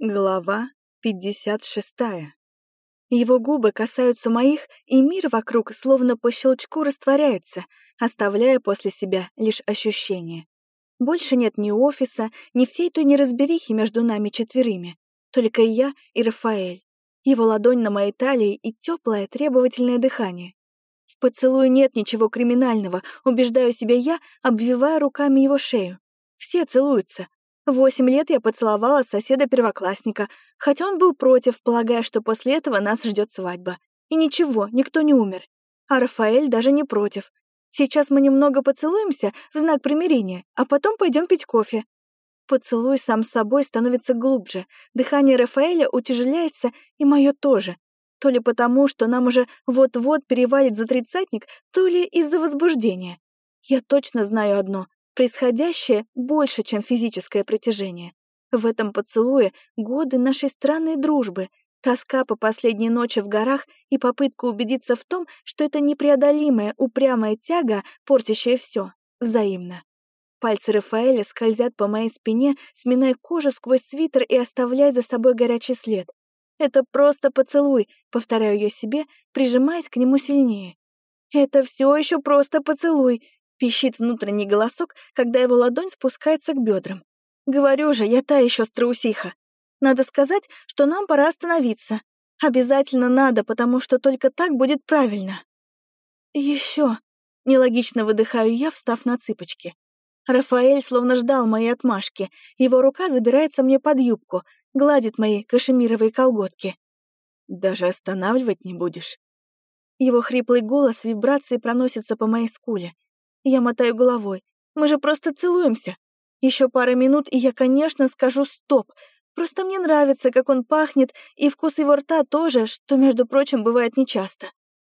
Глава 56. Его губы касаются моих, и мир вокруг словно по щелчку растворяется, оставляя после себя лишь ощущение. Больше нет ни офиса, ни всей той неразберихи между нами четверыми. Только я и Рафаэль. Его ладонь на моей талии и теплое, требовательное дыхание. В поцелуе нет ничего криминального, убеждаю себя я, обвивая руками его шею. Все целуются, Восемь лет я поцеловала соседа-первоклассника, хотя он был против, полагая, что после этого нас ждет свадьба. И ничего, никто не умер. А Рафаэль даже не против. Сейчас мы немного поцелуемся в знак примирения, а потом пойдем пить кофе. Поцелуй сам с собой становится глубже, дыхание Рафаэля утяжеляется, и мое тоже. То ли потому, что нам уже вот-вот перевалит за тридцатник, то ли из-за возбуждения. Я точно знаю одно Происходящее больше, чем физическое притяжение. В этом поцелуе годы нашей странной дружбы, тоска по последней ночи в горах и попытка убедиться в том, что это непреодолимая, упрямая тяга, портящая все, взаимно. Пальцы Рафаэля скользят по моей спине, сминая кожу сквозь свитер и оставляя за собой горячий след. «Это просто поцелуй», — повторяю я себе, прижимаясь к нему сильнее. «Это все еще просто поцелуй», Пищит внутренний голосок, когда его ладонь спускается к бедрам. Говорю же, я та еще страусиха. Надо сказать, что нам пора остановиться. Обязательно надо, потому что только так будет правильно. Еще. Нелогично выдыхаю я, встав на цыпочки. Рафаэль словно ждал моей отмашки. Его рука забирается мне под юбку, гладит мои кашемировые колготки. «Даже останавливать не будешь?» Его хриплый голос вибрацией проносится по моей скуле. Я мотаю головой. Мы же просто целуемся. Еще пара минут, и я, конечно, скажу «стоп». Просто мне нравится, как он пахнет, и вкус его рта тоже, что, между прочим, бывает нечасто.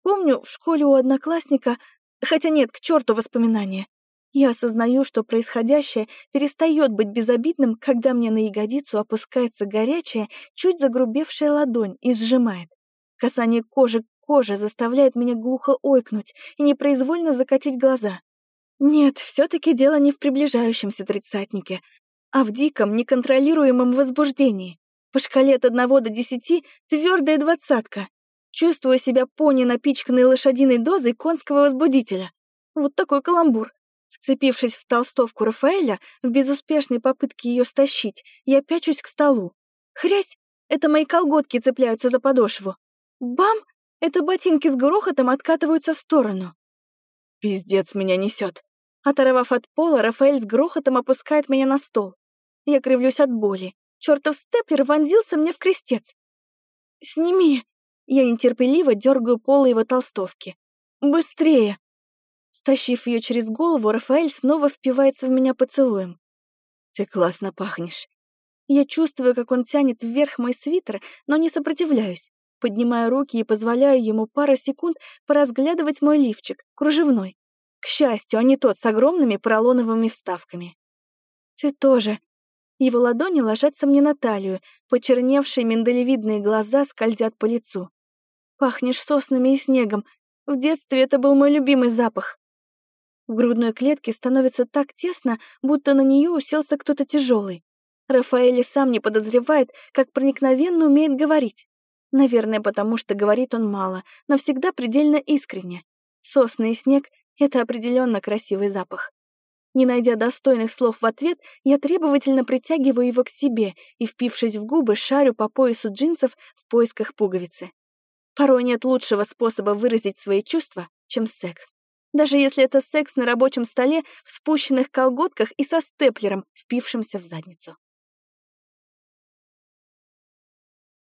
Помню, в школе у одноклассника... Хотя нет, к черту воспоминания. Я осознаю, что происходящее перестает быть безобидным, когда мне на ягодицу опускается горячая, чуть загрубевшая ладонь и сжимает. Касание кожи к коже заставляет меня глухо ойкнуть и непроизвольно закатить глаза. Нет, все таки дело не в приближающемся тридцатнике, а в диком, неконтролируемом возбуждении. По шкале от одного до десяти твердая двадцатка. Чувствую себя пони, напичканной лошадиной дозой конского возбудителя. Вот такой каламбур. Вцепившись в толстовку Рафаэля, в безуспешной попытке ее стащить, я пячусь к столу. Хрясь! Это мои колготки цепляются за подошву. Бам! Это ботинки с грохотом откатываются в сторону. Пиздец меня несет. Оторвав от пола, Рафаэль с грохотом опускает меня на стол. Я кривлюсь от боли. Чёртов степлер вонзился мне в крестец. «Сними!» Я нетерпеливо дергаю полы его толстовки. «Быстрее!» Стащив ее через голову, Рафаэль снова впивается в меня поцелуем. «Ты классно пахнешь». Я чувствую, как он тянет вверх мой свитер, но не сопротивляюсь. Поднимаю руки и позволяю ему пару секунд поразглядывать мой лифчик, кружевной. К счастью, а не тот с огромными поролоновыми вставками. «Ты тоже». Его ладони ложатся мне на талию, почерневшие миндалевидные глаза скользят по лицу. «Пахнешь соснами и снегом. В детстве это был мой любимый запах». В грудной клетке становится так тесно, будто на нее уселся кто-то тяжелый. Рафаэль сам не подозревает, как проникновенно умеет говорить. Наверное, потому что говорит он мало, но всегда предельно искренне. Сосны и снег это определенно красивый запах. Не найдя достойных слов в ответ, я требовательно притягиваю его к себе и, впившись в губы, шарю по поясу джинсов в поисках пуговицы. Порой нет лучшего способа выразить свои чувства, чем секс. Даже если это секс на рабочем столе, в спущенных колготках и со степлером, впившимся в задницу.